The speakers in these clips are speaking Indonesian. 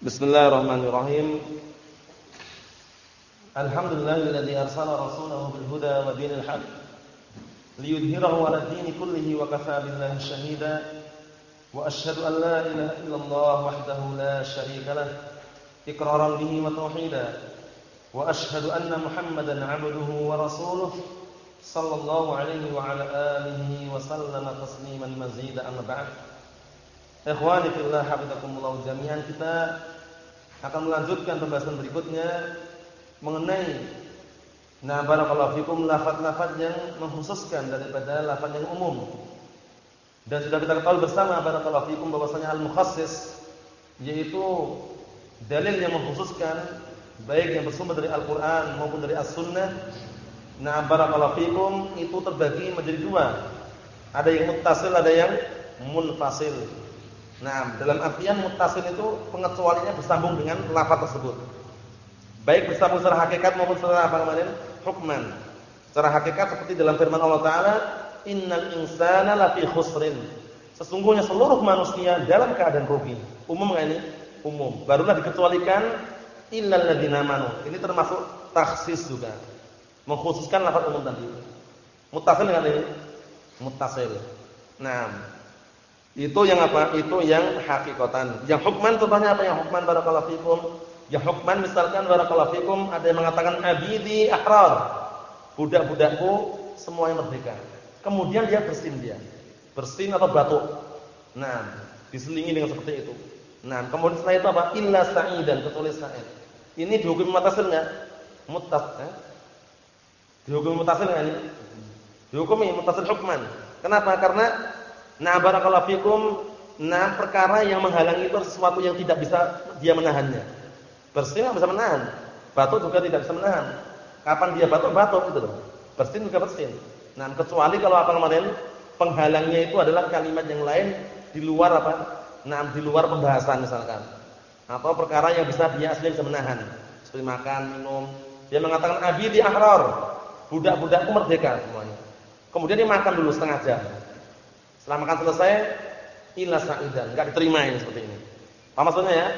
Bismillahirrahmanirrahim. Alhamdulillahilladzi arsala rasulahu bil huda wa dinil haq liyudhhirahu 'ala dini kullihi wa kafaa billahi shahida. Wa asyhadu an la ilaha illallah wahdahu la syarika lah iqraran bihi wa tauhida. Wa asyhadu anna Muhammadan 'abduhu wa rasuluhu sallallahu alaihi wa ala alihi wa sallama tasliman mazida amma ba'd. Ikhwani fillah hafizakumullah jami'an kita akan melanjutkan pembahasan berikutnya mengenai nah barakallahu fikum lafaz-lafaz yang mengkhususkan daripada lafaz yang umum. Dan sudah kita ketahui bersama barakallahu fikum bahwasanya al-mukhassis yaitu dalil yang mengkhususkan baik yang bersumber dari Al-Qur'an maupun dari As-Sunnah. Nah barakallahu fikum itu terbagi menjadi dua. Ada yang muttasil, ada yang munfasil. Nah, dalam artian mutasil itu pengecualiannya bersambung dengan lafaz tersebut. Baik bersambung secara hakikat maupun secara apa namanya? hukman. Secara hakikat seperti dalam firman Allah taala, "Innal insana lafi khusrin." Sesungguhnya seluruh manusia dalam keadaan rugi. Umum enggak ini? Umum. Barulah dikecualikan illal ladzina amanu. Ini termasuk taksis juga. Mengkhususkan lafaz umum tadi. Muttasil dengan ini? Muttasil. Nah, itu yang apa? Itu yang hakikatan. Yang hukman contohnya apa yang hukman barakallahu fikum? Yang hukman misalkan barakallahu fikum ada yang mengatakan abidi ahrar. Budak-budakku semuanya merdeka. Kemudian dia bersin dia. Bersin atau batuk. Nah, diselingi dengan seperti itu. Nah, kemudian setelah itu apa? Illa sa'idan kecuali sa'id. Ini dihukum mutasil enggak? Mutas, eh? Dihukum mutasil enggak ini? Dihukumi mutasil hukman. Kenapa? Karena Nah, barakallahu fikum, nah perkara yang menghalangi itu sesuatu yang tidak bisa dia menahannya. Bersin enggak bisa menahan. Batuk juga tidak bisa menahan. Kapan dia batuk, batuk itu loh. Bersin juga bersin. Nah, kecuali kalau apa kemarin penghalangnya itu adalah kalimat yang lain di luar apa? Nah, di luar pembahasan misalkan. Atau perkara yang bisa dia asli bisa menahan. Seperti makan, minum. Dia mengatakan abi di ahrar. Budak-budakku merdeka semuanya. Kemudian dia makan dulu setengah jam. Setelah makan selesai, ila sa'idan, enggak diterima ini seperti ini. Apa maksudnya ya?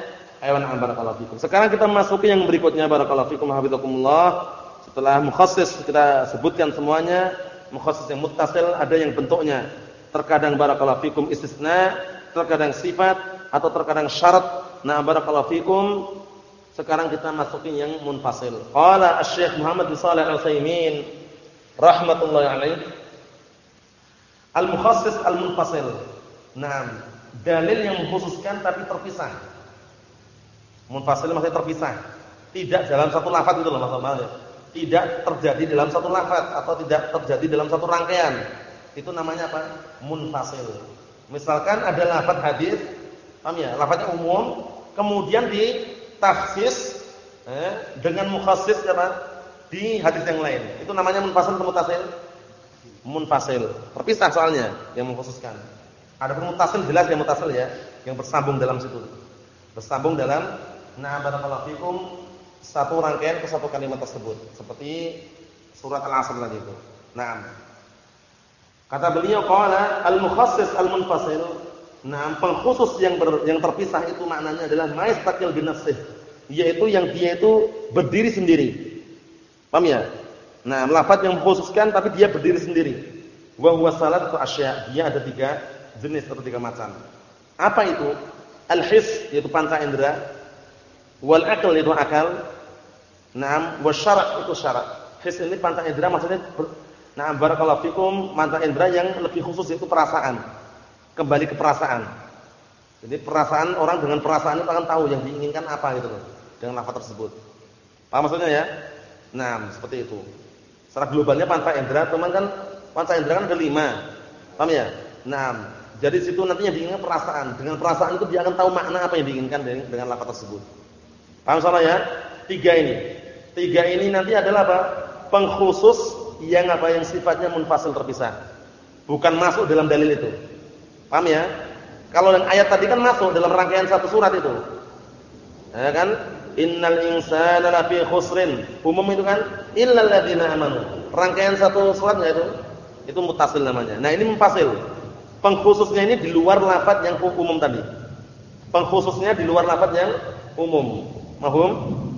Aywan barakallahu fikum. Sekarang kita masuki yang berikutnya barakallahu fikum hafizakumullah. Setelah mukhassis kita sebutkan semuanya, mukhassis yang muttasil ada yang bentuknya terkadang barakallahu fikum istisna, terkadang sifat atau terkadang syarat. Nah, barakallahu fikum. Sekarang kita masuki yang munfasil. Qala Asy-Syaikh Muhammad bin Shalih Al-Utsaimin rahmatullahi alaihi Al-mukhassis al-munfasil. Nah, dalil yang mengkhususkan tapi terpisah. Munfasil maksudnya terpisah. Tidak dalam satu lafaz itu loh maksudnya. Tidak terjadi dalam satu lafaz atau tidak terjadi dalam satu rangkaian. Itu namanya apa? Munfasil. Misalkan ada lafaz hadis, paham ya? Lafaznya umum, kemudian ditafsis eh, dengan mukhassis apa? Di hadis yang lain. Itu namanya munfasil atau mutasil? Munfasil. Terpisah soalnya yang mengkhususkan. Ada mutasil jelas yang mutasil ya, yang bersambung dalam situ. Bersambung dalam na barakallahu fikum satu rangkaian ke satu kalimat tersebut. Seperti surat Al-Asr tadi itu. Naam. Kata beliau qala al-mukhassis al-munfasil. Naam, pengkhusus yang ber, yang terpisah itu maknanya adalah maistaqil bin nafsih, yaitu yang dia itu berdiri sendiri. Paham ya? Nah, lafaz yang mengkhususkan tapi dia berdiri sendiri. Wa huwa salatu asya. Dia ada tiga jenis atau tiga macam. Apa itu? Al-his yaitu panca indera, wal aql yaitu akal. Naam, wa syara' itu syarat. His ini panca indera maksudnya Nah, barakallahu fikum panca indera yang lebih khusus yaitu perasaan. Kembali ke perasaan. Jadi perasaan orang dengan perasaan itu akan tahu yang diinginkan apa gitu loh dengan lafaz tersebut. Paham maksudnya ya? Nah, seperti itu. Secara globalnya panca indera, teman kan panca indera kan ada lima. Paham ya? Nah, jadi situ nantinya diinginkan perasaan. Dengan perasaan itu dia akan tahu makna apa yang diinginkan dengan, dengan tersebut. Paham salah ya? Tiga ini. Tiga ini nanti adalah apa? Pengkhusus yang apa yang sifatnya munfasil terpisah. Bukan masuk dalam dalil itu. Paham ya? Kalau yang ayat tadi kan masuk dalam rangkaian satu surat itu. Ya kan? Innal insana lafi khusrin. Umum itu kan illal ladzina amanu. Rangkaian satu surat enggak itu? Itu mutasil namanya. Nah, ini mufasil. Pengkhususnya ini di luar lafaz yang umum tadi. Pengkhususnya di luar lafaz yang Umum. Mahum?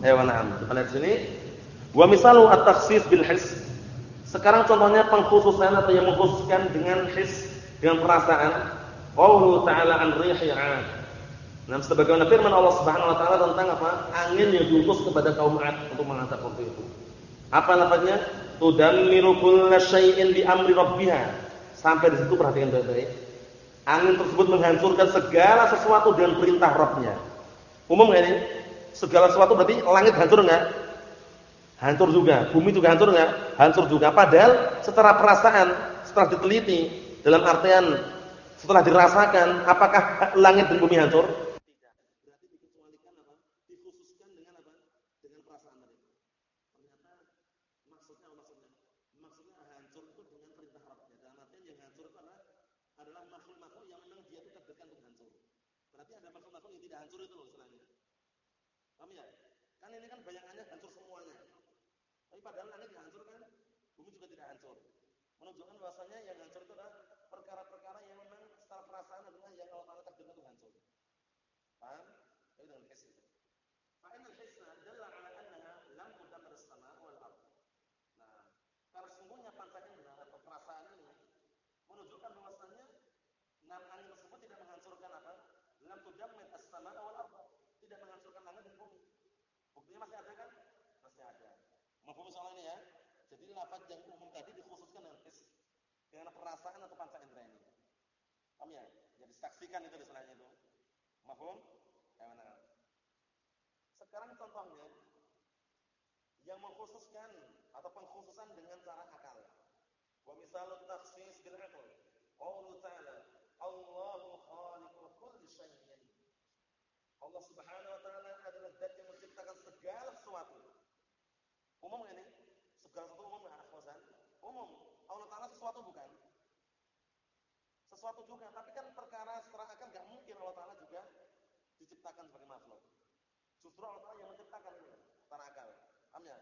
Ayo na'am. Kita lihat sini. Wa misalu at-takhsis bil his. Sekarang contohnya pengkhususan atau yang mengkhususkan dengan his, dengan perasaan. Qaulu ta'ala an rihi'an. Nah, sebagaimana firman Allah Subhanahu wa taala tentang apa? Angin yang diutus kepada kaum 'ad untuk mengazab waktu itu. Apa lafaznya? Tudammiru kulla syai'in bi amri rabbiha. Sampai di situ perhatikan baik-baik. Angin tersebut menghancurkan segala sesuatu dengan perintah Rabbnya. Umum enggak ini? Segala sesuatu berarti langit hancur enggak? Hancur juga. Bumi juga hancur enggak? Hancur juga. Padahal secara perasaan, setelah diteliti, dalam artian setelah dirasakan, apakah langit dan bumi hancur? padahal langit dihancurkan, bumi juga tidak hancur. Menunjukkan bahwasanya yang hancur itu adalah perkara-perkara yang memang secara perasaan adalah yang Allah Taala takdirkan untuk hancur. Paham? Itu dengan his itu. Fa innal hisna dalla ala annaha lam tudammir as-sama' wal ard. Nah, karena sungguhnya panca indera atau perasaan ini menunjukkan bahwasanya enam angin tersebut tidak menghancurkan apa? Lam tudammir as-sama' wal. Tidak menghancurkan langit dan bumi. Buktinya masih ada kan? Masih ada. Mahfum soal ini ya. Jadi lafaz yang umum tadi dikhususkan dengan his, dengan perasaan atau panca indera ini. Paham ya? Jadi saksikan itu istilahnya itu. Mahfum? Ya? Sekarang contohnya yang mengkhususkan atau pengkhususan dengan cara akal. Wa misalut takhsis bil aql. Qaulu ta'ala, Allahu khaliqu kulli syai'in. Allah Subhanahu wa taala adalah zat yang menciptakan segala sesuatu. Umum ini? Segala sesuatu umum enggak akhwasan? Umum. Sesuatu bukan? Sesuatu juga, tapi kan perkara secara akal enggak mungkin Allah Taala juga diciptakan sebagai makhluk. Justru Allah Taala yang menciptakan ini secara akal. Paham ya?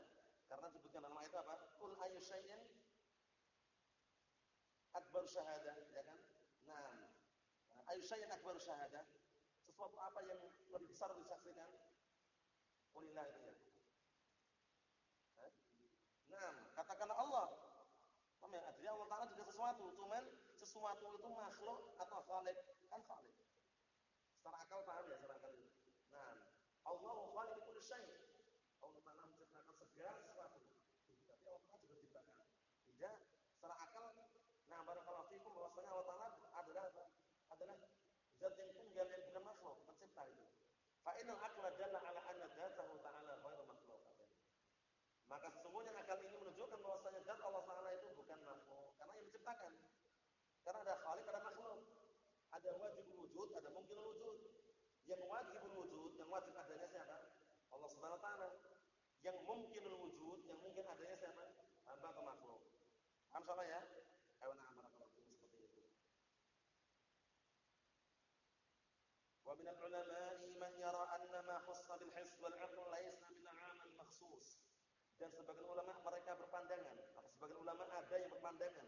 Karena disebutkan dalam itu apa? Kul ayu syai'in akbar syahadah, ya kan? Nah, ayu syai'in akbar syahadah. Sesuatu apa yang lebih besar disaksikan? Qulillah ya. Nah, katakanlah Allah. Paham ya? Artinya Allah Taala juga sesuatu, cuman sesuatu itu makhluk atau khalik, kan khalik. Secara akal paham ya secara akal. Nah, Allah khaliq kulli syai'. Allah Taala menciptakan segala sesuatu. Tapi Allah juga ciptakan. Tidak secara akal nah barakallahu fikum bahwasanya Allah Taala adalah adalah zat yang tunggal yang bukan makhluk, pencipta itu. Fa innal aqla dalla ala anna dzatahu ta'ala ghairu makhluk. Maka sesungguhnya akal ini menunjukkan bahwasanya zat Allah Taala itu menciptakan. Karena ada khalik, ada makhluk. Ada wajib wujud, ada mungkin wujud. Yang wajib wujud, yang wajib adanya siapa? Allah Subhanahu wa taala. Yang mungkin wujud, yang mungkin adanya siapa? Hamba atau makhluk. Paham sama ya? Nah seperti itu. Wa min al-ulama'i man yara anna ma khussa bil hiss wal 'aql laysa min 'amal makhsus dan sebagian ulama mereka berpandangan atau sebagian ulama ada yang berpandangan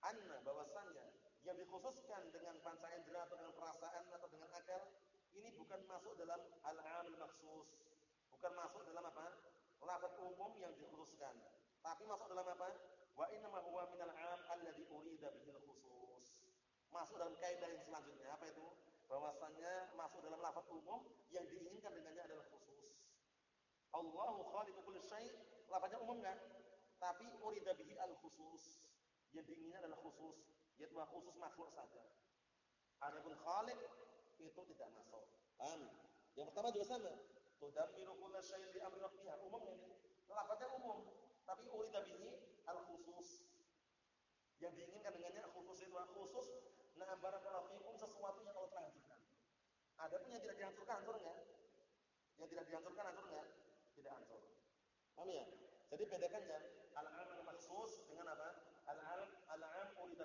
anna bahwasannya yang dikhususkan dengan panca indera atau dengan perasaan atau dengan akal ini bukan masuk dalam al-amil maksus. Bukan masuk dalam apa? Lafaz umum yang dikhususkan. Tapi masuk dalam apa? Wa inna ma huwa minal 'am alladhi urida bihil khusus. Masuk dalam kaidah yang selanjutnya apa itu? Bahwasanya masuk dalam lafaz umum yang diinginkan dengannya adalah khusus. Allahu khaliqu kulli syai' lafaznya umum kan? Tapi urida bihi al-khusus. Yang diinginkan adalah khusus, yaitu khusus makhluk saja. Adapun khaliq itu tidak masuk. Paham? Yang pertama juga sama. Tudammiru kulla syai'in bi amri rabbiha. Umum ini. Lafaznya umum, tapi urida bihi al-khusus. Yang diinginkan dengannya khusus itu khusus nah barakallahu fikum sesuatu yang Allah telah hancurkan. Adapun yang tidak dihancurkan hancur enggak? Yang tidak dihancurkan hancur enggak? tidak hancur. Paham ya? Jadi bedakannya al-am al-makhsus dengan apa?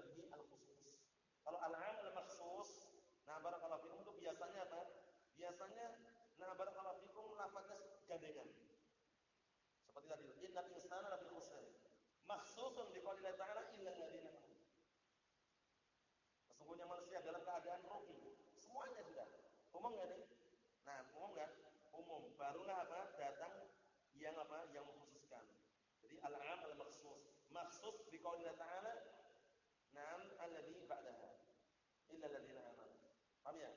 Bihi al-khusus. Kalau al-am al-makhsus, nah barakallahu fikum itu biasanya apa? Biasanya nah barakallahu fikum lafaznya gandengan. Seperti tadi, innal insana lafi khusr. Makhsusun bi qouli ta'ala illa alladziina. Sesungguhnya manusia dalam keadaan rugi. Semuanya sudah. Umum enggak nih? Nah, umum enggak? barulah apa? Datang yang apa? Yang mengkhususkan. Jadi al-'am al-makhsus. Makhsus bi qoulillah ta'ala, "Na'am alladhi ba'daha." Illa alladziina aamanu. Paham ya?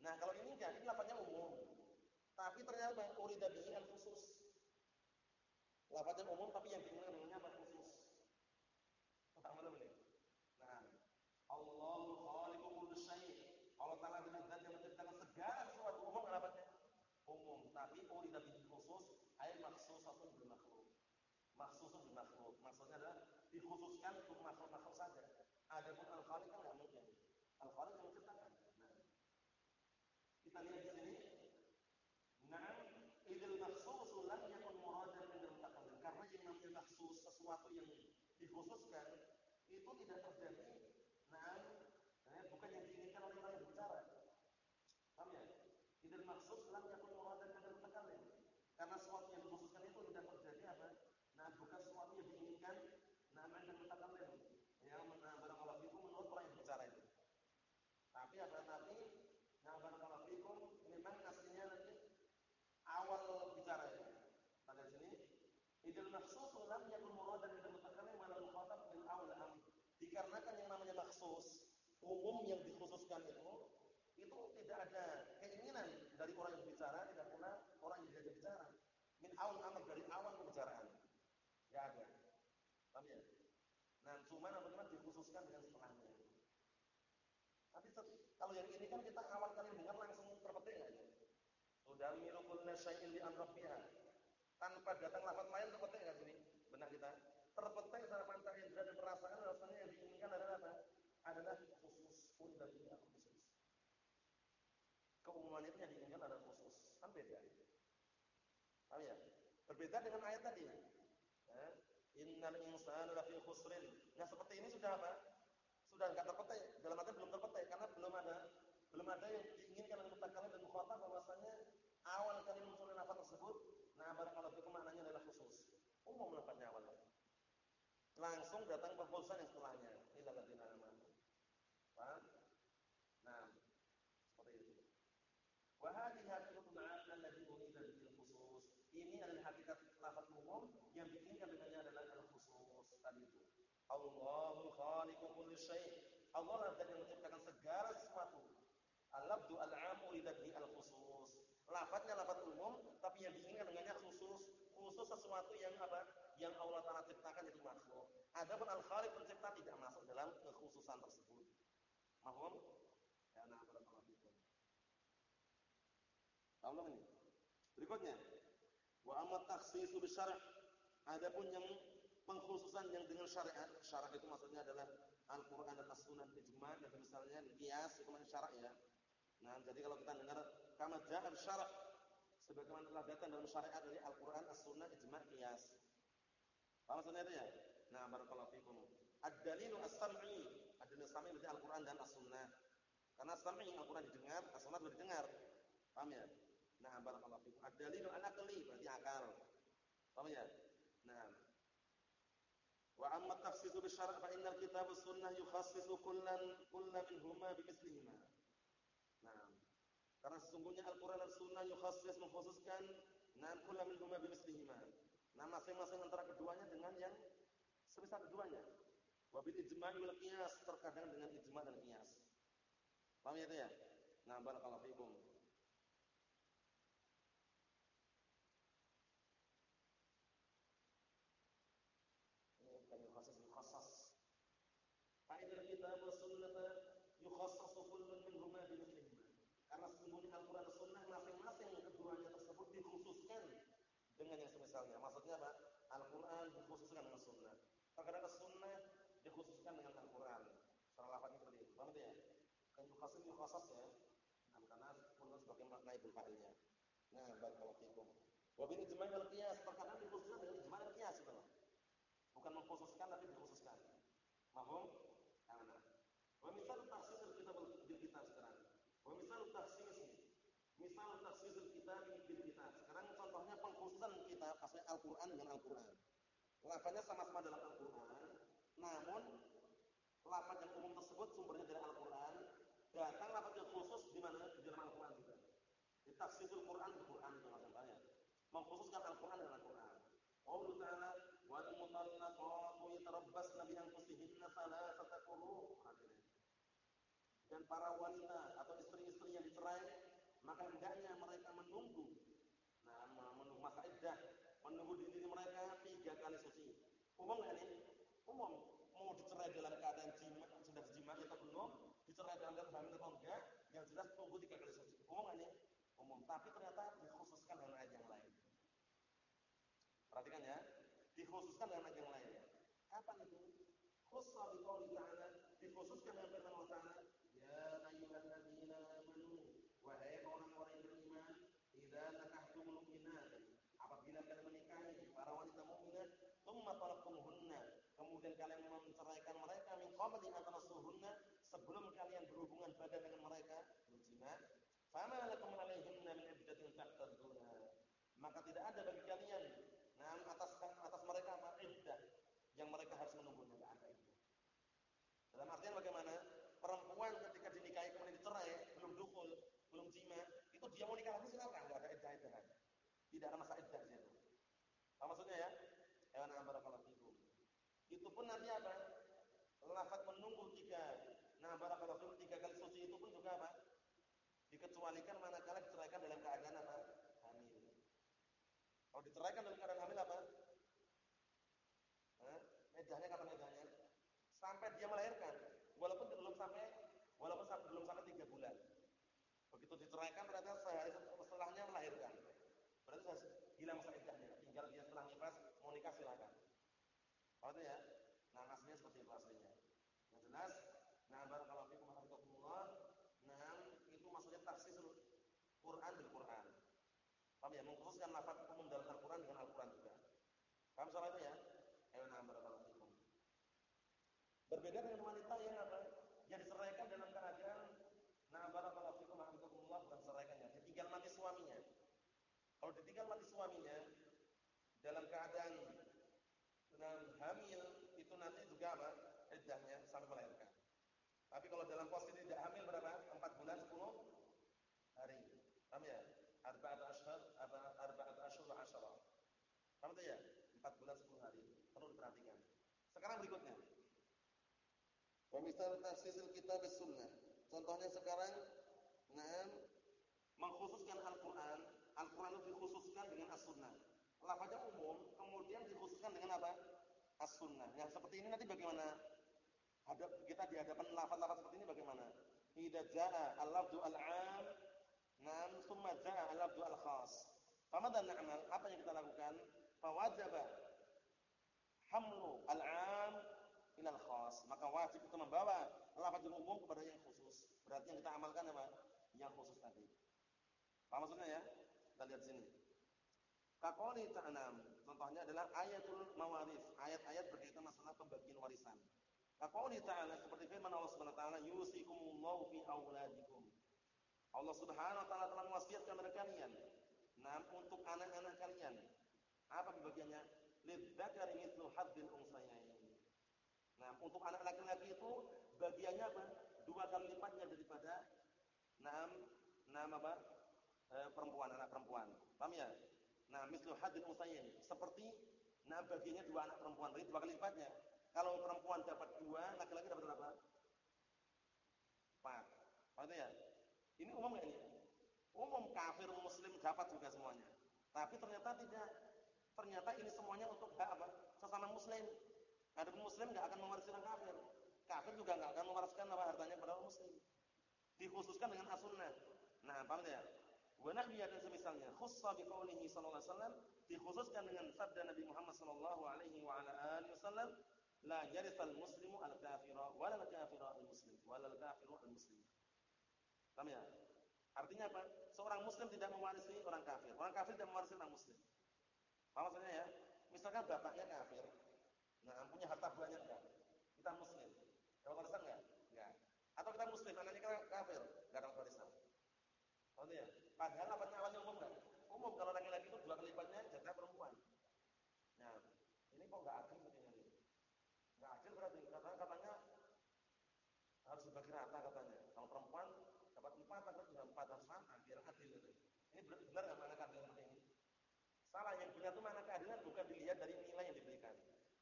Nah, kalau ini kan ini lafaznya umum. Tapi ternyata urida bihi al-khusus. Lafaznya umum tapi yang dikenal dengannya apa khusus. Paham belum ini? Nah, Allahu khaliqu kulli syai'. Allah Taala adalah zat yang menciptakan segala sesuatu umum lafaznya umum, tapi urida bihi khusus ay makhsusatun bil makhluk. Makhsusun bil makhluk. Maksudnya adalah dikhususkan untuk makhluk-makhluk saja. Adapun al-khaliq kan Al-khaliq yang. Nah, kita lihat di sini. Nah. Karena yang yang dikhususkan itu tidak terjadi nah, nah bukan yang diinginkan oleh. Paham ya? Idil muradan min al-mutakallim. Karena sesuatu yang dikhususkan itu tidak terjadi apa? Nah, bukan sesuatu yang diinginkan nah min al-mutakallim. Yang nah, barangkali itu menurut orang yang bicara itu. Tapi apa tapi yang barakallahu fikum memang aslinya nanti awal bicara ya. Pada sini idul maksus lam yakun muradan min mutakallim wala mukhatab bil awal am. Dikarenakan yang namanya maksus, umum yang dikhususkan itu itu tidak ada keinginan dari orang yang bicara, tidak pula orang yang diajak bicara. Min awal amr dari awal pembicaraan. Enggak ada. Paham ya? Nah, cuma apa dikhususkan dengan setengahnya. Tapi kalau yang ini kan kita awal kali dengar langsung terpetik aja. Sudah milukul syai'in li amrabbiha. Tanpa datang lafaz lain terpetik enggak sini? Benar kita. Terpetik secara panca indera dan perasaan rasanya yang diinginkan adalah apa? Adalah khusus pun dari khusus. Keumuman itu yang diinginkan adalah khusus. Kan beda. Paham ya? Berbeda dengan ayat tadi. Ya. Innal insana lafi khusrin. Nah, seperti ini sudah apa? sudah enggak terpetik, dalam arti belum terpetik karena belum ada belum ada yang diinginkan oleh mutakalim dan mukhatab bahwasanya awal kali munculnya nafas tersebut nah barakallahu fikum maknanya adalah khusus. Umum lafaznya awalnya. Langsung datang pengkhususan yang setelahnya. Paham? Nah, seperti itu. Wa hadhihi haqiqatul 'am alladhi urida bil khusus. Ini adalah hakikat lafaz umum yang diinginkan dengannya adalah al-khusus tadi itu. Allahu khaliqu kulli syai'. Allah lah yang menciptakan segala sesuatu. Al-labdu al-'am urida al-khusus. Lafadznya lafaz umum, tapi yang diinginkan dengannya khusus. Khusus sesuatu yang apa? Yang Allah Taala ciptakan itu makhluk. Adapun al-khaliq pencipta tidak masuk dalam kekhususan tersebut. Mahum? Ya, nah, barakallahu fikum. Tolong ini. Berikutnya, wa amma takhsisu bisyara'. Adapun yang pengkhususan yang dengan syariat. Syariat itu maksudnya adalah Al-Qur'an dan As-Sunnah ijma' dan misalnya qiyas itu maksudnya syariat ya. Nah, jadi kalau kita dengar kama ja'a syara' sebagaimana telah datang dalam syariat dari Al-Qur'an, As-Sunnah, ijma', qiyas. Apa maksudnya itu ya? Nah, barakallahu fikum. Ad-dalilu as-sam'i. Ad-dalilu as-sam'i berarti Al-Qur'an dan As-Sunnah. Karena as-sam'i Al-Qur'an didengar, As-Sunnah juga didengar. Paham ya? Nah, barakallahu fikum. Ad-dalilu al-aqli berarti akal. Paham ya? Nah, Wa amma takhsisu bisyara' fa innal kitab sunnah yukhassisu kullan kullan minhuma bimislihima. Nah, karena sesungguhnya Al-Qur'an dan Sunnah yukhassis mengkhususkan nan kullan minhuma bimislihima. Nah, masing-masing antara keduanya dengan yang semisal keduanya. Wa bil ijma' wal qiyas terkadang dengan ijma' dan qiyas. Paham ya itu ya? Nah, barakallahu fikum. khusus mukhassas. Fa'idah kitab wa sunnah yukhassasu kullun minhuma bi mithlihima. Karena sesungguhnya Al-Qur'an dan Sunnah masing-masing keduanya tersebut dikhususkan dengan yang semisalnya. Maksudnya apa? Al-Qur'an dikhususkan dengan Sunnah. Terkadang Sunnah dikhususkan dengan Al-Qur'an. Secara lafaznya seperti itu. Paham ya? Kan yukhassas yukhassas ya. Nah, karena kullun sebagai makna itu fa'ilnya. Nah, barakallahu fikum. Wa bil ijma' wal qiyas terkadang dikhususkan dengan ijma' dan qiyas. Bukan mengkhususkan tapi dikhususkan. Mahum? Karena. Wa misal tafsir kitab bil kitab sekarang. Wa misal tafsir Misal tafsir kitab bil kitab. Sekarang contohnya pengkhususan kitab asal Al-Qur'an dengan Al-Qur'an. Lafaznya sama-sama dalam Al-Qur'an, namun lafaz yang umum tersebut sumbernya dari Al-Qur'an, datang lafaz yang khusus di mana? Di dalam Al-Qur'an juga. Di tafsirul Qur'an di Qur'an itu maksudnya. Mengkhususkan Al-Qur'an dan Al-Qur'an. Allah Ta'ala wal mutallaqatu yatarabbasna bi anfusihinna thalathata quru'. Dan para wanita atau istri-istri yang dicerai, maka hendaknya mereka menunggu nah menunggu masa iddah, menunggu diri mereka tiga kali suci. Umum enggak ini? Umum. Mau dicerai dalam keadaan jima, sudah jima atau belum, dicerai dalam keadaan hamil atau enggak, yang jelas tunggu tiga kali suci. Umum enggak ini? Umum. Tapi ternyata dikhususkan dengan ayat yang lain. Perhatikan ya, dikhususkan dengan ayat yang lain. Kapan itu? Khusus di qouli ta'ala, dikhususkan dengan firman Allah Ta'ala, ya ayyuhalladzina amanu, wahai orang-orang yang beriman, idza nakahtumul mu'minat, apabila kalian menikahi para wanita mukminat, tsumma talaqtumuhunna, kemudian kalian menceraikan qabli an tamassuhunna, sebelum kalian berhubungan badan dengan mereka, berzina, fama lakum alaihinna min iddatin ta'tadduna. Maka tidak ada bagi kalian Nah, atas atas mereka apa? Iddah yang mereka harus menunggunya enggak ada itu. Dalam artian bagaimana? Perempuan ketika dinikahi kemudian dicerai, belum dukul, belum jima, itu dia mau nikah lagi silakan, enggak ada iddah-iddah. Tidak ada masa iddah di situ. Apa maksudnya ya? Na barakallahu fikum. Itu pun nanti apa? Lafaz menunggu tiga. Nah, barakallahu fikum tiga kali suci itu pun juga apa? Dikecualikan manakala diceraikan dalam keadaan apa? Hamil. Kalau diceraikan dalam keadaan hamil apa? Eh, Edahnya kapan edahnya? Sampai dia melahirkan. Walaupun belum sampai walaupun sampai, belum sampai tiga bulan. Begitu diceraikan berarti sehari setelahnya melahirkan. Berarti hilang masa edahnya. Tinggal dia setelah nifas mau nikah silakan. Paham ya? Nah, aslinya seperti itu aslinya. Yang jelas, nah barakallahu fikum warahmatullah. Nah, itu maksudnya tafsir Quran bil Quran. Paham ya? Mengkhususkan lafaz umum dalam Al-Qur'an dengan Al-Qur'an juga. Paham soal itu ya? Ayo nah barakallahu fikum. Berbeda dengan wanita yang apa? Yang diseraikan dalam keadaan nah barakallahu fikum hafizakumullah bukan diseraikan ya, ditinggal mati suaminya. Kalau ditinggal mati suaminya dalam keadaan dengan hamil itu nanti juga apa? Iddahnya. Posisi tidak hamil berapa? 4 bulan 10 hari. Paham ya? arba'at ashhur arba'at ashhur wa asyara. Paham ya? 4 bulan 10 hari. Perlu diperhatikan. Sekarang berikutnya. Wa misal tafsir kitab sunnah. Contohnya sekarang nah mengkhususkan Al-Qur'an, Al-Qur'an itu dikhususkan dengan As-Sunnah. Lafaznya umum, kemudian dikhususkan dengan apa? As-Sunnah. Yang seperti ini nanti bagaimana? Hadap kita di hadapan lafaz-lafaz seperti ini bagaimana? Idza jaa al-lafzu al-'am Nam summa jaa al-abdu al-khas. Famadhan na'mal? Apa yang kita lakukan? Fawajaba hamlu al-'am ila al-khas. Maka wajib kita membawa lafaz umum kepada yang khusus. Berarti yang kita amalkan apa? Yang khusus tadi. Apa maksudnya ya? Kita lihat sini. Kaqali ta'nam. Contohnya adalah ayatul mawarith, ayat-ayat berkaitan masalah pembagian warisan. Kaqali ta'ala seperti firman Allah Subhanahu wa taala, "Yusikumullahu fi auladikum." Allah Subhanahu wa taala telah mewasiatkan kepada kalian. Nah, untuk anak-anak kalian. Apa pembagiannya? Lidzakari mithlu hadzil unsayain. Nah, untuk anak laki-laki itu bagiannya apa? Dua kali lipatnya daripada enam enam apa? E, perempuan, anak perempuan. Paham ya? Nah, mithlu hadzil unsayain. Seperti nah bagiannya dua anak perempuan, berarti dua kali lipatnya. Kalau perempuan dapat dua, laki-laki dapat berapa? Empat. Paham ya? Ini umum enggak ini? Umum kafir muslim dapat juga semuanya. Tapi ternyata tidak. Ternyata ini semuanya untuk hak apa? Sesama muslim. Ada muslim enggak akan mewarisi orang kafir. Kafir juga enggak akan mewariskan apa hartanya orang muslim. Dikhususkan dengan as-sunnah. Nah, paham ya? Wa nahbiya dan semisalnya khussa bi qaulihi sallallahu alaihi wasallam dikhususkan dengan sabda Nabi Muhammad sallallahu alaihi wasallam la yarithal muslimu al-kafira wa la al-kafira al-muslim wa la al-kafiru al-muslim. Paham ya? Artinya apa? Seorang muslim tidak mewarisi orang kafir. Orang kafir tidak mewarisi orang muslim. Paham maksudnya ya? Misalkan bapaknya kafir. Nah, punya harta banyak enggak? Kita muslim. Dapat warisan enggak? Enggak. Atau kita muslim, anaknya kafir, enggak dapat warisan. Ya? Padahal lafaznya awalnya umum enggak? Umum kalau laki-laki itu dua kali lipatnya jatah perempuan. Nah, ini kok enggak adil katanya ini. Enggak adil berarti karena katanya harus dibagi rata katanya. Kalau perempuan dapat empat, laki juga empat harus sama biar adil gitu. Ini benar nggak mana keadilan seperti ini? surga itu mana keadilan bukan dilihat dari nilai yang diberikan,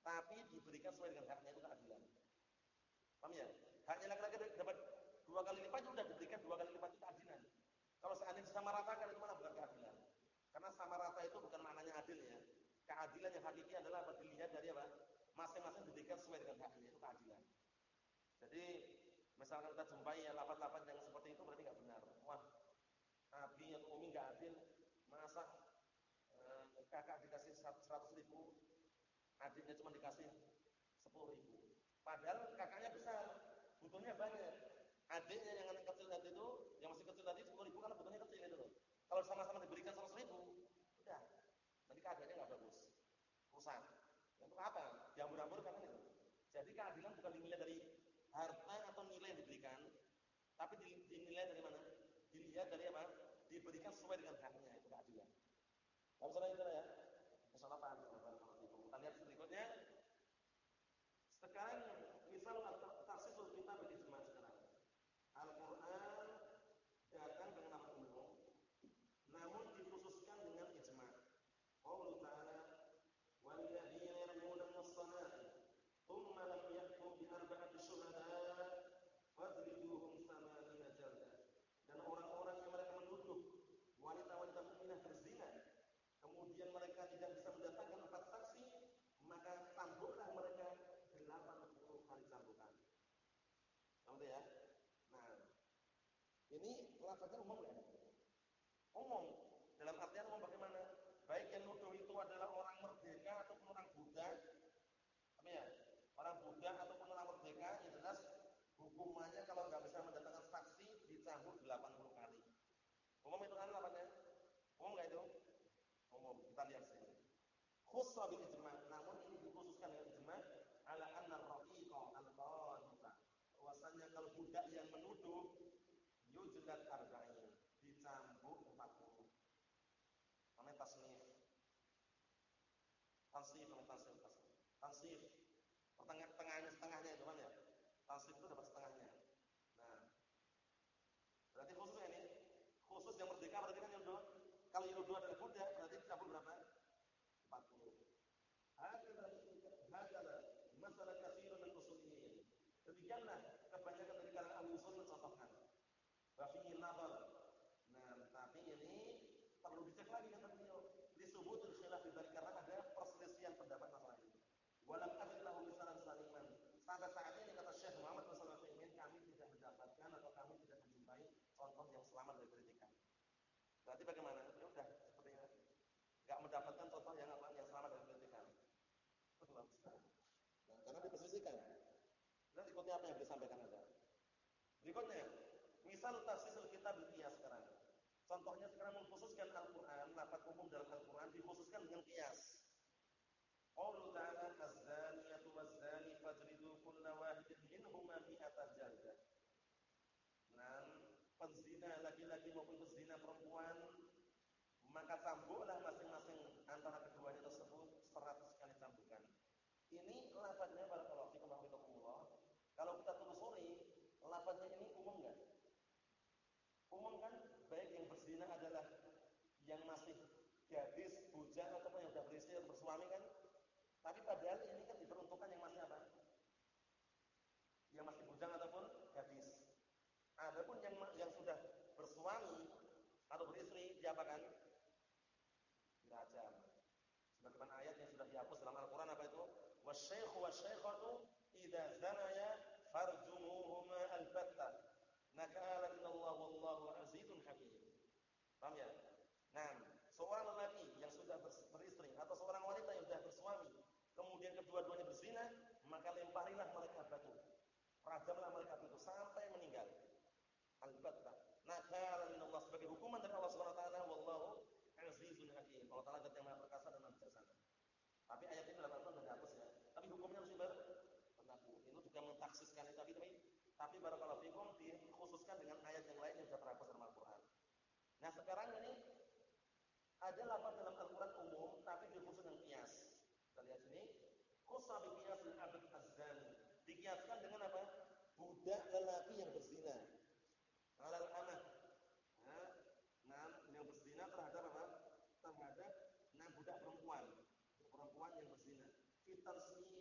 tapi diberikan sesuai dengan haknya itu keadilan. Paham ya? Haknya laki-laki dapat dua kali lipat sudah diberikan dua kali lipat itu keadilan. Kalau seandainya sama ratakan itu mana bukan keadilan. Karena sama rata itu bukan maknanya adil ya. Keadilan yang hakiki adalah apa? Dilihat dari apa? Masing-masing diberikan sesuai dengan haknya itu keadilan. Jadi misalkan kita jumpai ya lapat-lapat yang seperti itu berarti nggak benar. Wah, Abi atau Umi nggak adil, eh, kakak dikasih 100 ribu, adiknya cuma dikasih 10 ribu. Padahal kakaknya besar, butuhnya banyak. Adiknya yang anak kecil tadi itu, yang masih kecil tadi 10 ribu karena butuhnya kecil itu loh. Kalau sama-sama diberikan 100 ribu, udah. Nanti keadaannya nggak bagus. Rusak. Untuk apa? Diambur-ambur kan itu. Jadi keadilan bukan dinilai dari harta atau nilai yang diberikan, tapi dinilai dari mana? Dilihat dari apa? Diberikan sesuai dengan haknya itu keadilan. Kamu salah itu ya? Insyaallah paham. Kita lihat berikutnya. Sekarang misal taksisul kita ijma sekarang. Al-Qur'an datang dengan nama umum namun dikhususkan dengan ijma. Allah Ta'ala walladzina yarmuna as-salati thumma lam yahkum bi arba'ati syuhada fadribuhum samanina jalda. Dan orang-orang yang mereka menuduh wanita-wanita mukminah berzina kemudian mereka tidak bisa mendatangkan empat saksi maka tambuklah mereka 80 kali cambukan. Paham ya? Nah, ini lafaznya umum ya? Umum. Dalam artian umum bagaimana? Baik yang nuduh itu adalah orang merdeka ataupun orang budak. Apa ya? Orang budak ataupun orang merdeka, yang jelas hukumannya kalau nggak bisa mendatangkan saksi dicambuk 80 kali. Umum itu kan lafaznya? Umum nggak itu? Umum. Kita lihat sini. Khusus bil ijma, namun ini dikhususkan dengan ijma ala anna raqiqa al-qadhifa. Bahwasanya kalau budak yang menuduh yujlad arba'in, dicambuk 40. Namanya tasnif. Tasnif namanya tasnif, tasnif. Tasnif. Pertengah tengahnya setengahnya itu kan ya. Tasnif itu dapat setengahnya. Nah. Berarti khusus ini khusus yang merdeka berarti kan yang dua. Kalau yang dua adalah budak berarti dicambuk berapa? 40. Hakala hakala masalah katsirun min usuliyyin. Demikianlah kebanyakan dari kalangan ahli usul mencontohkan. Wa fihi nazar. Nah, tapi ini perlu dicek lagi kata beliau. Li subutul khilaf karena ada perselisihan pendapat masalah ini. Walam ajid lahu misalan saliman. Sampai saat ini kata Syekh Muhammad bin Shalih kami tidak mendapatkan atau kami tidak menjumpai contoh yang selamat dari kritikan. Berarti bagaimana? Ya udah seperti ini. Enggak mendapatkan contoh yang apa? Yang selamat dari kritikan. Nah, karena dipersisikan. Nanti ikutnya apa yang disampaikan ada. Berikutnya, misal tafsir kita berkias sekarang. Contohnya sekarang mengkhususkan Al-Quran, lapat umum dalam Al-Quran dikhususkan dengan kias. Allah Ta'ala az-zaniyatu waz-zani fajridu kulla wahidin minhuma mi'ata jaldah. Nah, penzina laki-laki maupun penzina perempuan maka cambuklah masing-masing antara keduanya tersebut 100 kali cambukan. Ini lafaznya barakallahu fikum wa Kalau kita telusuri, lafaznya ini umum enggak? Umum kan baik yang berzina adalah yang masih gadis, bujang ataupun yang sudah beristri atau bersuami kan? Tapi padahal ini kan diperuntukkan yang masih apa? Yang masih bujang ataupun gadis. Adapun yang yang sudah bersuami atau beristri diapakan? dirajam. Sebagaimana ayat yang sudah dihapus dalam Al-Qur'an apa itu? Wasyaikhu wasyaikhatu idza zanaya farjumuhuma albatta. Nakala minallah wallahu azizun hakim. Paham ya? Nah, seorang lelaki yang sudah beristri atau seorang wanita yang sudah bersuami, kemudian kedua-duanya berzina, maka lemparilah mereka batu. Rajamlah mereka batu sampai meninggal. Albatta. Nakala minallah sebagai hukuman dari Allah Subhanahu wa taala wallahu azizun hakim. Allah Taala yang maha perkasa dan maha bijaksana. Tapi ayat ini dalam Al-Qur'an dihapus ya. Tapi hukumnya harus berlaku. Ini juga mentaksiskan itu tapi tapi tapi barakallahu fikum dikhususkan dengan ayat yang lain yang sudah terhapus dalam Al-Qur'an. Nah, sekarang ini ada lafaz dalam Al-Qur'an umum tapi dikhusus dengan kias. Kita lihat sini, qasa bi qiyasil abd azzani. Dikiaskan dengan apa? Budak lelaki yang berzina. Alal amah. Ya, nah, yang berzina terhadap apa? Terhadap enam budak perempuan. Perempuan yang berzina. Fitar sini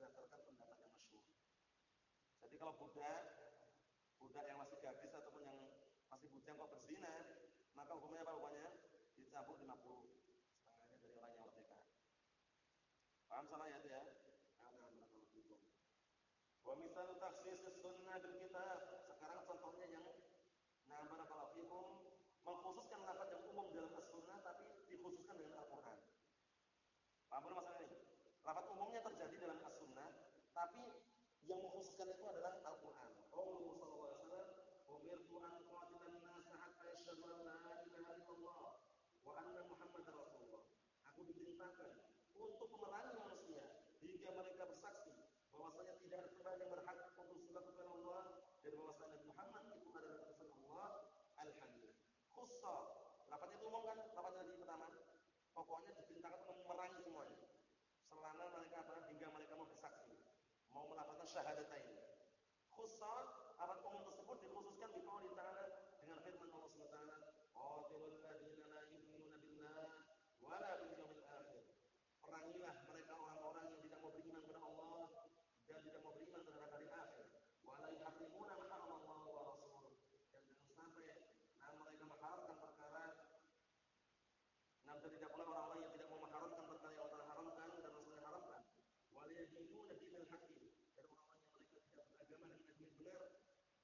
berdasarkan pendapat yang masyhur. Jadi kalau budak budak yang masih gadis ataupun yang masih bujang kok berzina, maka hukumnya apa hukumnya? Dicambuk 50 setengahnya dari orang yang merdeka. Paham salah ya itu ya? Nah, Wa misal takhsis sunnah bil kitab. Sekarang contohnya yang nah barakallahu fikum mengkhususkan lafaz yang umum dalam as-sunnah tapi dikhususkan dengan Al-Qur'an. Paham masalah ini? Lafaz umumnya terjadi dalam yang mengkhususkan itu adalah Al-Qur'an. Qaulullah sallallahu alaihi wasallam, "Umirtu an qatilan nas hatta yashhadu an la ilaha illallah wa anna Muhammadar Rasulullah." Aku diperintahkan untuk memerangi manusia hingga mereka bersaksi bahwasanya tidak ada Tuhan yang berhak untuk disembah Allah dan bahwasanya Muhammad itu adalah utusan Allah alhamdulillah. Khussa, lafaznya itu umum kan? Lafaznya di pertama. Pokoknya diperintahkan untuk memerangi semuanya. Selama mereka apa? Hingga mereka mau bersaksi, mau melafazkan syahadatain. Khussa, lafaz umum tersebut dikhususkan di qauli ta'ala dengan firman Allah Subhanahu wa taala, "Qatilul ladzina la yu'minuna billah wa la bil yawmil akhir." Perangilah mereka orang-orang yang tidak mau beriman kepada Allah dan tidak mau beriman terhadap hari akhir. Wala yuharrimuna ma Allah wa rasul. Dan jangan sampai nah mereka mengharamkan perkara Nah, dan tidak pula orang-orang yang tidak mau mengharamkan perkara yang Allah haramkan dan Rasulnya haramkan. Wala yajiduna dinal haqqi. Dan orang-orang yang mereka tidak beragama dengan agama yang benar.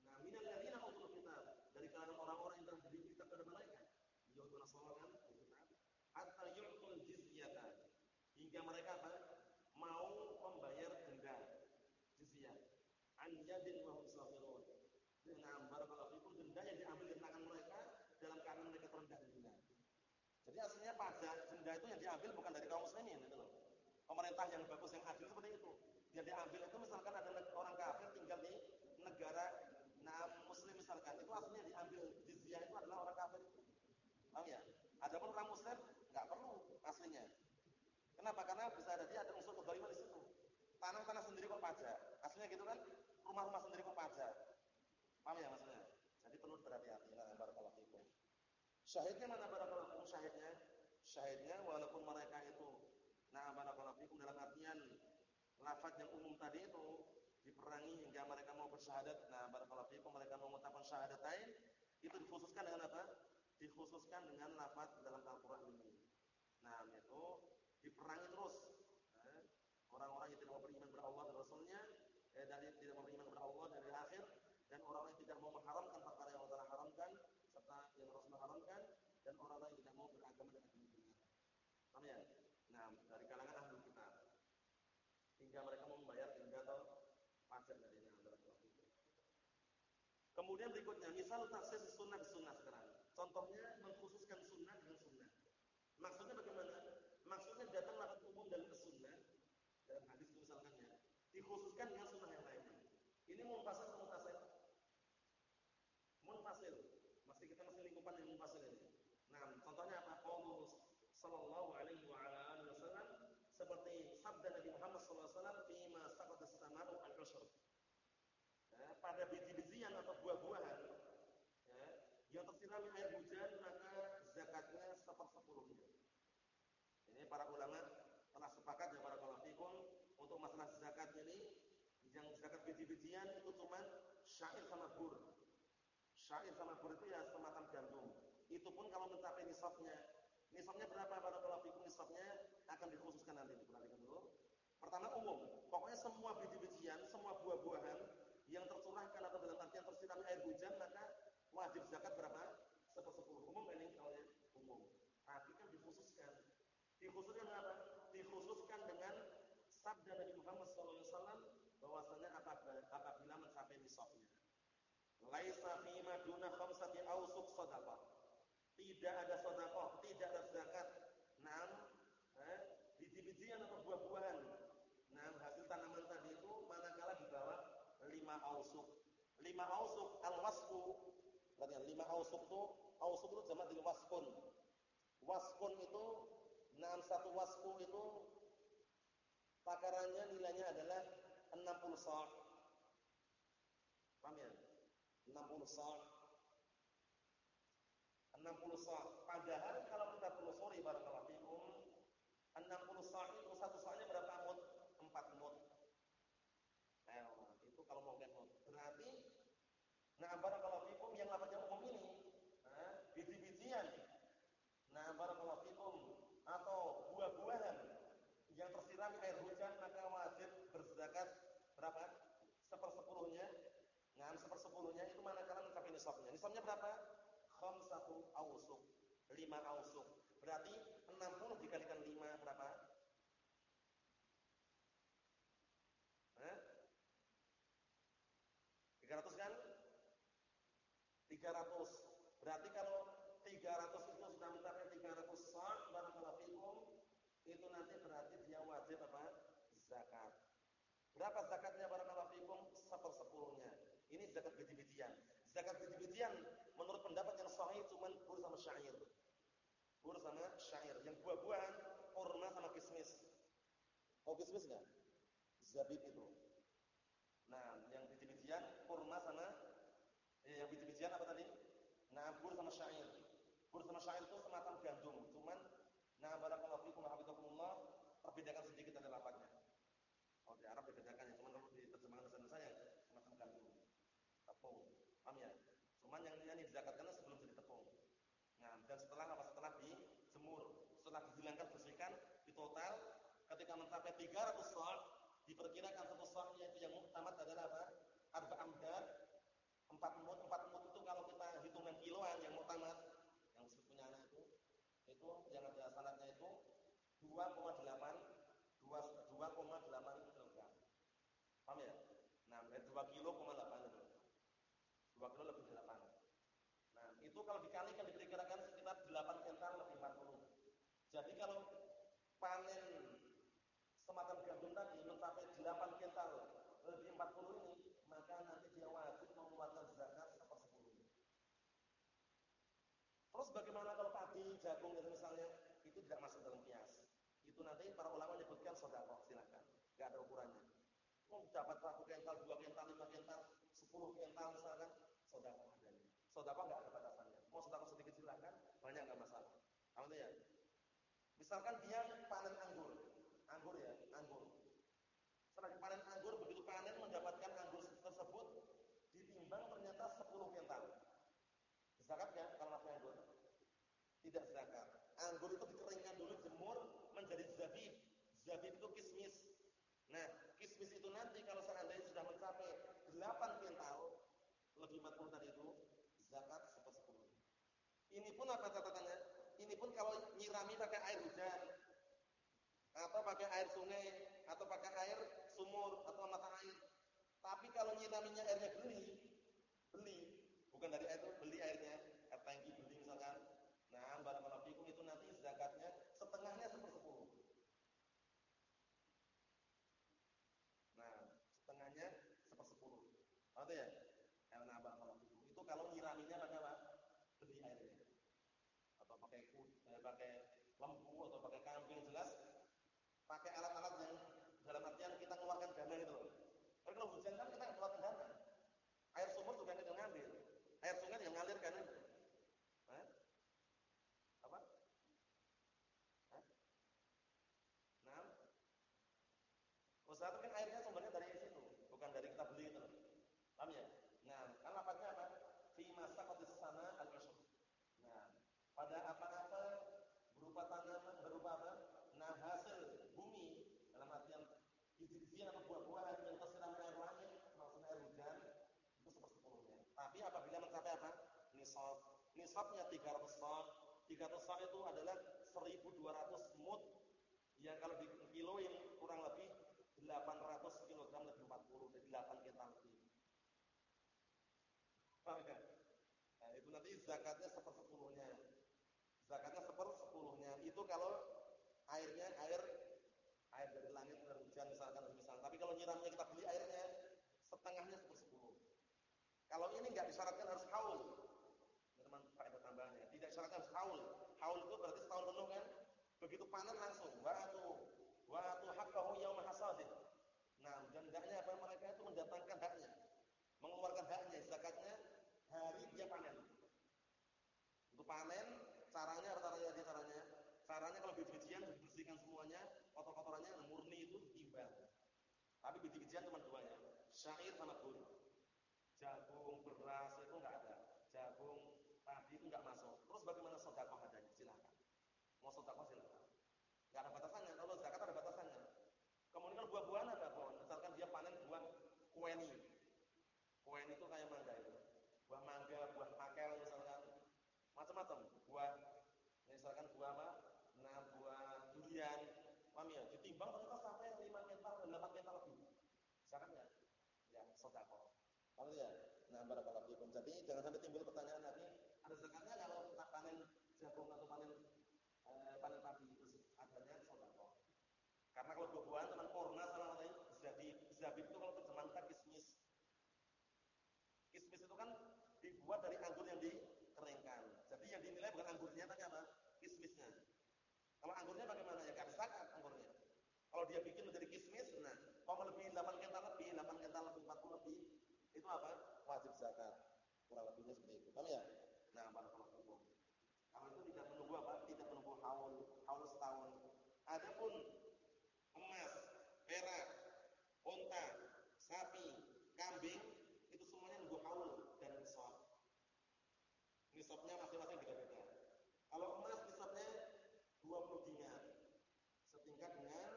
Nah, minal ladzina utul kitab. Dari kalangan orang-orang yang telah diberi kitab kepada mereka. Yahudi Nasrani kan, kitab. Hatta yu'tul jizyata. Hingga mereka apa? Mau membayar denda jizyah an yadin wa hum safirun. Dengan barakallahu fikum denda yang diambil dari tangan mereka dalam keadaan mereka terendah denda. Jadi aslinya pajak denda itu yang diambil bukan dari kaum muslimin itu loh. Pemerintah yang bagus yang adil seperti itu. Yang diambil itu misalkan ada orang kafir tinggal di negara nah muslim misalkan itu aslinya diambil jizyah itu adalah orang kafir. Paham ya? Adapun orang muslim. Kenapa? Karena bisa jadi ada unsur kedzaliman di situ. Tanah-tanah sendiri kok pajak. Aslinya gitu kan? Rumah-rumah sendiri kok pajak. Paham ya maksudnya? Jadi perlu berhati-hati. Nah, barakallahu fikum. Syahidnya mana barakallahu fikum? Syahidnya syahidnya walaupun mereka itu nah barakallahu fikum dalam artian lafaz yang umum tadi itu diperangi hingga mereka mau bersyahadat. Nah, barakallahu fikum mereka mengucapkan syahadatain itu dikhususkan dengan apa? Dikhususkan dengan lafaz dalam Al-Qur'an ini. Nah, itu diperangi terus. Nah, Orang-orang yang tidak mau beriman kepada Allah dan Rasulnya, eh, dari tidak mau beriman kepada Allah dari akhir, dan orang-orang yang tidak mau mengharamkan perkara yang Allah haramkan, serta yang Rasulullah haramkan, dan orang-orang yang tidak mau beragama dengan agama benar. Paham ya? Nah, dari kalangan ahli kita, hingga mereka mau membayar denda atau pajak dari antara itu. Kemudian berikutnya, misal taksis sunnah sunnah sekarang. Contohnya mengkhususkan sunnah dengan sunnah. Maksudnya bagaimana? Maksudnya datang lafaz umum dalam sunnah dalam hadis itu misalkannya dikhususkan dengan sunnah yang lainnya. Ini munfasil atau mutasil? Munfasil. Masih kita masih lingkupan yang munfasil ini. Nah, contohnya apa? Qaulullah sallallahu alaihi wa ala alihi wasallam seperti sabda Nabi Muhammad sallallahu alaihi wasallam fima saqata as-sama'u al-ushr. Ya, pada biji-bijian atau buah-buahan ya, yang tersirami air hujan maka zakatnya sepersepuluhnya. Ini para ulama telah sepakat ya para fikum untuk masalah zakat ini yang zakat biji-bijian itu cuma syair sama bur. Syair sama bur itu ya semacam gandum. Itu pun kalau mencapai nisabnya. Nisabnya berapa para fikum nisabnya akan dikhususkan nanti diperhatikan dulu. Pertama umum, pokoknya semua biji-bijian, semua buah-buahan yang tercurahkan atau dalam artian tersiram air hujan maka wajib zakat berapa? Sepersepuluh. Umum ini kalau umum. Tapi kan dikhususkan Dikhususkan apa? Dikhususkan dengan sabda Nabi Muhammad SAW bahwasanya apabila mencapai nisabnya. Laisa fi ma duna khamsati awsuq sadaqah. Tidak ada sedekah, tidak ada zakat. Naam, eh, biji-bijian atau buah-buahan. Nah, hasil tanaman tadi itu manakala di bawah 5 ausuk. 5 ausuk al-wasfu. Perhatikan, 5 ausuk itu ausuk itu jamak dari waskun. Waskun itu Nah, satu wasku itu takarannya nilainya adalah 60 sa'. Paham ya? 60 sa' 60 sa' padahal kalau kita telusuri barakallahu fikum 60 sa' itu satu sa'nya berapa mut? 4 mut. Nah, itu kalau mau mut. Berarti nah barakallahu fikum yang lafaznya umum ini, nah, biji-bijian. Nah, barakallahu fikum atau buah-buahan yang tersirami air hujan maka wajib berzakat berapa? Sepersepuluhnya. Nah, sepersepuluhnya itu manakala mencapai nisabnya. Nisabnya berapa? Khamsatu awsuq. 5 awsuq. Berarti 60 dikalikan 5 berapa? Hah? 300 kan? 300. Berarti kalau 300 itu sudah mencapai 300 sa' barakallahu fikum, itu nanti berarti dia wajib apa? Zakat. Berapa zakatnya barakallahu fikum? Sepersepuluhnya. Ini zakat biji-bijian. Zakat biji-bijian menurut pendapat yang sahih cuma bur sama syair. Bur sama syair. Yang buah-buahan kurma sama kismis. Oh kismis enggak? Zabib itu. Nah, yang biji-bijian kurma sama eh, yang biji-bijian apa tadi? Nah, bur sama syair. Bur sama syair itu semacam gandum, cuman nah barakallahu fikum wa hafizakumullah perbedakan sedikit ada lapaknya. Oh, di Arab dibedakan ya, cuman kalau di terjemahan bahasa saya semacam gandum. Tepung. Paham ya? Cuman yang ini dizakatkan sebelum jadi tepung. Nah, dan setelah apa? Setelah dijemur, setelah dihilangkan bersihkan, di total ketika mencapai 300 sa' diperkirakan satu sa' yaitu yang muktamad adalah apa? Arba amdad, 4 mut, 4 mut itu kalau kita hitungan kiloan yang muktamad yang punya anak itu itu yang ada sanatnya itu 2,8 2,8 kg. Paham ya? Nah, 2 kilo, 8 itu. 2 kilo lebih 8. Nah, itu kalau dikalikan diperkirakan sekitar 8 kental lebih 40. Jadi kalau panen semacam gandum tadi mencapai 8 kental lebih 40 ini, maka nanti dia wajib mengeluarkan zakat sepersepuluh. Terus bagaimana kalau padi, jagung gitu misalnya, itu tidak masuk dalam kias. Itu nanti para ulama menyebutkan sedekah, silakan. Enggak ada ukurannya. Mau dapat satu kental, dua kental, lima kental, sepuluh kental misalkan, sedekah adanya. Sedekah enggak ada batasannya. Mau sedekah sedikit silakan, banyak enggak masalah. Paham ya? Misalkan dia panen anggur. Anggur ya, anggur. Setelah panen anggur, begitu panen mendapatkan anggur tersebut ditimbang ternyata 10 kental. Zakat ya kalau anggur? Tidak zakat. Anggur itu dikeringkan dulu, jemur menjadi zabib. Zabib itu kismis. Nah, kismis itu nanti kalau seandainya sudah mencapai 8 kental, lebih 40 tadi itu, zakat sepersepuluh. Ini pun apa catatannya? Pun kalau nyirami pakai air hujan, atau pakai air sungai, atau pakai air sumur, atau mata air. Tapi kalau nyiraminya airnya beli, beli, bukan dari air beli airnya, air tangki beli misalkan, Nah, barakallahu fikum itu nanti zakatnya setengahnya sepersepuluh. Nah, setengahnya sepersepuluh. Ada ya? Karena barakallahu fikum. Itu kalau nyiraminya pakai apa? Beli airnya. Atau pakai eh, pakai lembu atau pakai kambing jelas pakai alat-alat yang dalam artian kita keluarkan dana itu loh. Tapi kalau hujan kan kita keluarkan dana. Air sumur juga kita ngambil. Air sungai yang ngalir kan itu. Nah, apa? Hah? Nah, itu kan airnya sumbernya dari situ, bukan dari kita beli itu. Paham ya? Nah, kan lapatnya apa? Fi masaqatis sana al-ushr. Nah, pada apa-apa berupa tanaman, berupa apa? Nah, hasil bumi dalam artian biji-bijian atau buah-buahan yang tersiram air langit, maksudnya air hujan, itu sepersepuluhnya. Tapi apabila mencapai apa? Nisab. Nisabnya 300 sah, 300 sa itu adalah 1200 mut yang kalau di kiloin kurang lebih 800 kg lebih 40 jadi 8 kental lebih. Paham? Nah, itu nanti zakatnya sepersepuluhnya. Zakatnya sepersepuluhnya. Itu kalau airnya air air dari langit dari hujan misalkan misalkan. Tapi kalau nyiramnya kita beli airnya setengahnya sepersepuluh. Kalau ini nggak disyaratkan harus haul teman faedah tambahannya. Tidak syaratkan haul. Haul itu berarti setahun penuh kan? Begitu panen langsung wa'atu wa'atu haqqahu yauma hasadih. Nah, dan haknya apa mereka itu mendatangkan haknya. Mengeluarkan haknya zakatnya hari dia panen. Untuk panen caranya caranya dia caranya? Caranya kalau biji-bijian dibersihkan semuanya, kotor-kotorannya murni itu ditimbang. Tapi biji-bijian cuma dua ya, syair sama bur. Jagung, beras itu enggak ada. Jagung, padi itu enggak masuk. Terus bagaimana sedekah adanya? Silakan. Mau sedekah silakan. Enggak ada batasannya. Kalau zakat ada batasannya. Kemudian buah-buahan ada buah. Misalkan dia panen buah. Kueni itu kayak mangga itu. Buah mangga, buah pakel misalkan. Macam-macam. Buah misalkan buah apa? Nah, buah durian. Paham ya? Ditimbang ternyata sampai 5 kental dan 8 kental lebih. Zakatnya ya sedekah. Paham ya? Nah, barakallahu fikum. Jadi jangan sampai timbul pertanyaan lagi, ada zakatnya kalau tak panen jagung atau panen eh, panen padi itu adanya sedekah. Karena kalau buah-buahan teman korna sama lain zabib. Zabib itu kalau terjemahkan kismis. Kismis itu kan dibuat dari anggur yang dikeringkan. Jadi yang dinilai bukan anggurnya tapi apa? Kismisnya. Kalau anggurnya bagaimana ya? Kan zakat anggurnya. Kalau dia bikin menjadi kismis, nah, kalau melebihi 8 kental lebih, 8 kental lebih 40 lebih, itu apa? Wajib zakat. Kurang lebihnya seperti itu. Paham ya? Nah, barakallahu fikum. Kalau itu tidak menunggu apa? Tidak menunggu haul, haul setahun. Adapun emas, perak, unta, sapi, kambing, itu semuanya nunggu haul dan nisab. Nisabnya masing-masing beda-beda. Kalau emas nisabnya 20 dinar. Setingkat dengan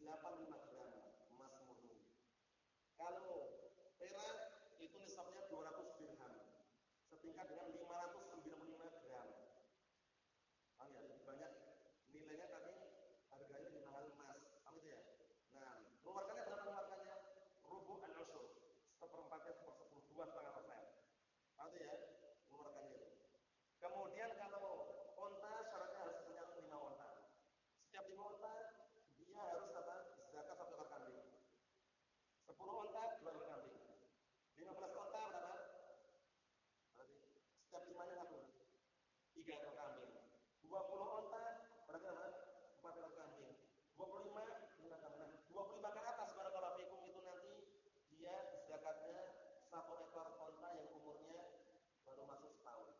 85 gram emas murni. Kalau perak itu nisabnya 200 dirham. Setingkat dengan 595 gram. Ah ya, lebih banyak nilainya tapi harganya lebih mahal emas. Paham itu ya? Nah, mengeluarkannya berapa mengeluarkannya? Rubu al-ushur. Seperempatnya sepersepuluh, dua setengah persen. Paham itu ya? Mengeluarkannya itu. Kemudian kalau onta syaratnya harus punya lima onta. Setiap lima onta dia harus apa? Zakat satu ekor kambing. Sepuluh onta dua ekor kambing. Lima belas onta berapa? Berarti setiap limanya satu. Tiga ekor kambing. Dua puluh onta berarti apa? Empat ekor kambing. 25 mengatakan 25 ke atas barakallahu fikum itu nanti dia zakatnya satu ekor onta yang umurnya baru masuk setahun.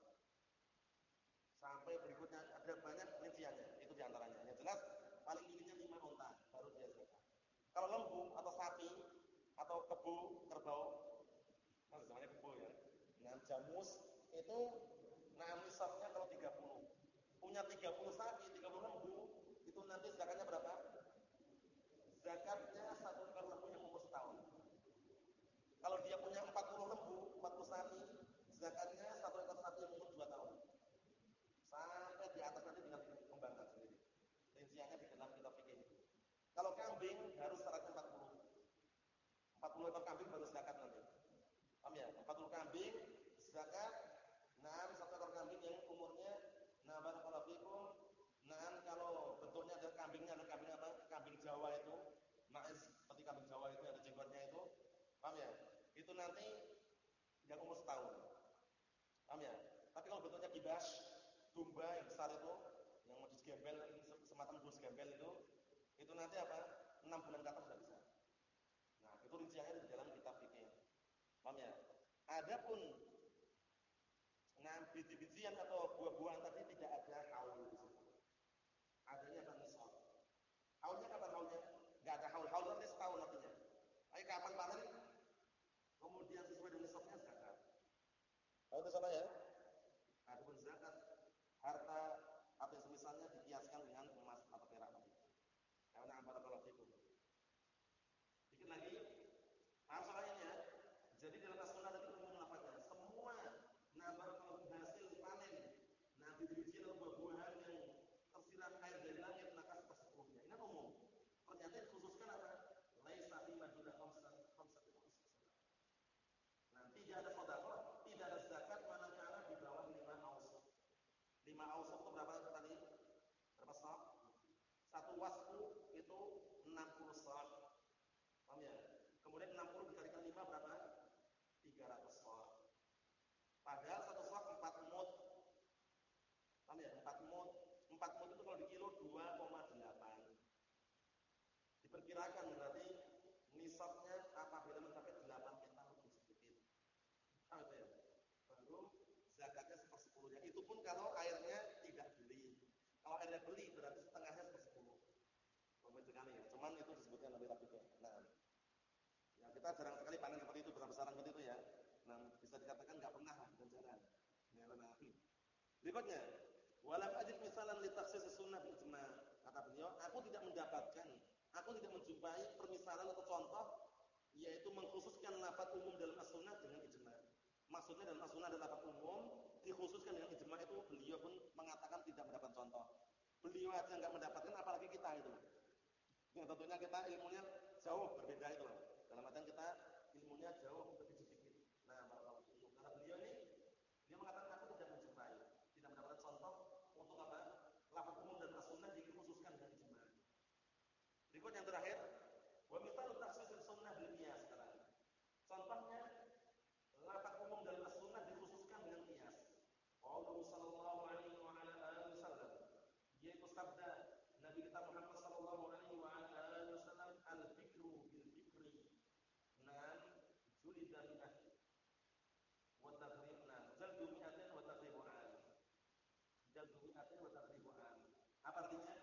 Sampai berikutnya ada banyak rinciannya, itu di antaranya. Yang jelas paling tingginya 5 onta baru dia zakat. Kalau lembu atau sapi atau kebu, kerbau, nah namanya kebu ya. Nah, jamus itu nah nisabnya kalau 30. Punya 30 sapi, 30 lembu, itu nanti zakatnya berapa? Zakatnya satu ekor lembu yang umur setahun. Kalau dia punya 40 lembu, 40 sapi, zakatnya satu ekor sapi yang umur 2 tahun. Sampai di atas nanti tinggal kembangkan sendiri. Rinciannya di dalam kitab fikih. Kalau kambing harus syaratnya 40. 40 ekor kambing baru zakat nanti. Paham ya? 40 kambing zakat. Nah, satu ekor kambing yang umurnya nah barakallahu fikum Nah, kalau bentuknya ada kambingnya ada kambing apa? Kambing Jawa itu, maes seperti kambing Jawa itu ada jenggotnya itu, paham ya? Itu nanti yang umur setahun, paham ya? Tapi kalau bentuknya kibas, domba yang besar itu, yang mau disgembel, semacam dus gembel itu, itu nanti apa? Enam bulan kata sudah bisa. Nah, itu rinciannya di dalam kitab fikih. Paham ya? Adapun nah biji-bijian atau buah-buahan tadi tidak ada kaul di situ adanya kan nisab. Haulnya kapan haulnya? Enggak ada haul. Haul nanti setahun artinya. Ayo kapan panen? Kemudian sesuai dengan nisabnya zakat. Tahu itu salah ya? Adapun zakat harta atau semisalnya dikiaskan dengan emas atau perak tadi. Karena kalau fikum. Dikit lagi, paham soalnya Jadi dalam as-sunnah itu umum lafaznya. Semua nabar kalau hasil panen, nah biji-bijian atau buah-buahan yang tersirat air dari langit maka sepersepuluhnya. Ini umum. Ternyata dikhususkan apa? Laisa fi maduna khamsan khamsatu Nanti tidak ada sedekah, tidak ada zakat manakala di bawah lima ausuk. Lima ausuk itu berapa tadi? Berapa sak? Satu wasku itu 60 sak. Paham ya? Kemudian 60 dikalikan 5 berapa? 300 sak. Padahal satu sak 4 mut. Paham ya? 4 mut 4 mut itu kalau di kilo 2,8. Diperkirakan berarti nisabnya apabila mencapai 8 kintal lebih sedikit. Barakallahu fikum. Nah. Ya, kita jarang sekali panen seperti itu besar-besaran seperti itu ya. Nah, bisa dikatakan enggak pernah lah dan jarang. Ya, nah. Berikutnya, walam ajid misalan li takhsis sunnah ijma. Kata beliau, aku tidak mendapatkan, aku tidak menjumpai permisalan atau contoh yaitu mengkhususkan lafaz umum dalam as-sunnah dengan ijma. Maksudnya dalam as-sunnah adalah lafaz umum dikhususkan dengan ijma itu beliau pun mengatakan tidak mendapat contoh. Beliau aja enggak mendapatkan apalagi kita itu. Ya tentunya kita ilmunya jauh berbeda itu loh. Dalam artian kita ilmunya jauh lebih sedikit. Nah, kalau itu karena beliau ini dia mengatakan aku tidak menjumpai, tidak mendapatkan contoh untuk apa? Lafaz umum dan as-sunnah dikhususkan dengan ijma. Berikut yang terakhir, Wa mithalu takhsis sunnah bil qiyas sekarang. Contohnya lafaz umum dalam as-sunnah dikhususkan dengan qiyas. Qaulu sallallahu alaihi wa ala alihi wasallam. Yaitu sabda Nabi kita Muhammad sallallahu alaihi wa ala alihi wasallam al-fikru bil fikri. Nam julida bi'ah. Wa tadribna jaldu mi'atin wa tadribu an. Jaldu mi'atin wa tadribu an. Apa artinya?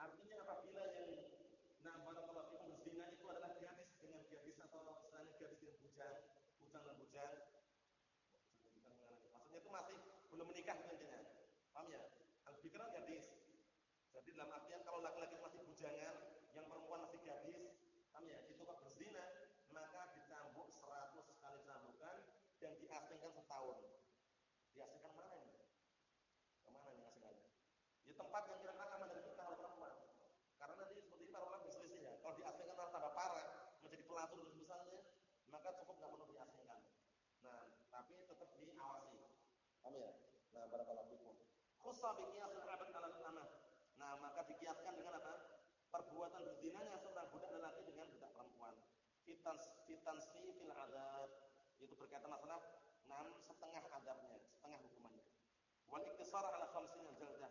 Artinya apabila yang Nah, barakallahu fikum zina itu adalah gadis dengan gadis atau istilahnya gadis dengan bujang, bujang dan bujang. Maksudnya itu masih belum menikah intinya. Paham ya? Al-bikra gadis. Jadi dalam artian kalau laki-laki masih bujangan, yang perempuan masih gadis, paham ya? Itu kok berzina, maka dicambuk 100 kali cambukan dan diasingkan setahun. Diasingkan mana ini? Ke mana ini asingkannya? Di tempat yang kira-kira aman dari fitnah perempuan. Karena nanti seperti ini para ulama berselisih ya. Kalau diasingkan malah tambah parah, menjadi pelatur dan misalnya, maka cukup nggak perlu diasingkan. Nah, tapi tetap diawasi. Paham ya? Nah, barakallahu fikum. Khussa bi qiyasil 'abd 'ala dikiaskan dengan apa? Perbuatan berzinanya seorang budak lelaki dengan budak perempuan. Fitan fitan fil adab. Itu berkaitan masalah enam setengah adabnya, setengah hukumannya. Wal iktisar ala khamsin jaldah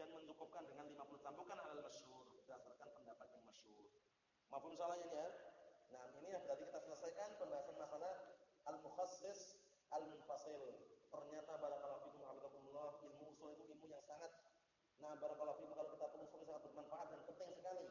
dan mencukupkan dengan 50 cambukan alal masyhur berdasarkan pendapat yang masyhur. Mafhum salahnya ya? Nah, ini yang berarti kita selesaikan pembahasan masalah al-mukhassis al-munfasil. Ternyata barakallahu fikum hafizakumullah, ilmu usul itu ilmu yang sangat nah barakallahu fikum kalau kita telusuri sangat bermanfaat dan penting sekali.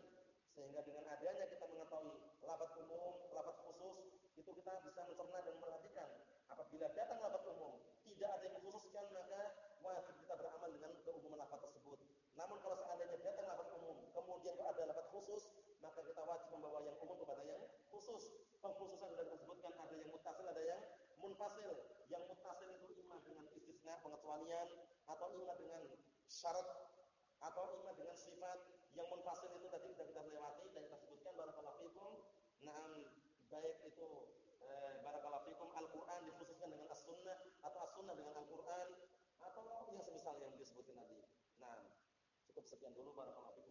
Sehingga dengan adanya kita mengetahui lafaz umum, lafaz khusus, itu kita bisa mencerna dan memperhatikan. Apabila datang lafaz umum, tidak ada yang khususkan maka wajib kita beramal dengan keumuman lafaz tersebut. Namun kalau seandainya datang lafaz umum, kemudian ada lafaz khusus, maka kita wajib membawa yang umum kepada yang khusus. Pengkhususan sudah disebutkan ada yang mutasil, ada yang munfasil. Yang mutasil itu imam dengan istisna pengecualian atau imam dengan syarat atau imam dengan sifat yang munfasil itu tadi sudah kita lewati dan kita sebutkan barakallahu fikum. Naam baik itu eh, barakallahu fikum Al-Qur'an dikhususkan dengan As-Sunnah atau As-Sunnah dengan Al-Qur'an atau yang semisal yang disebutkan tadi. Nah, cukup sekian dulu barakallahu.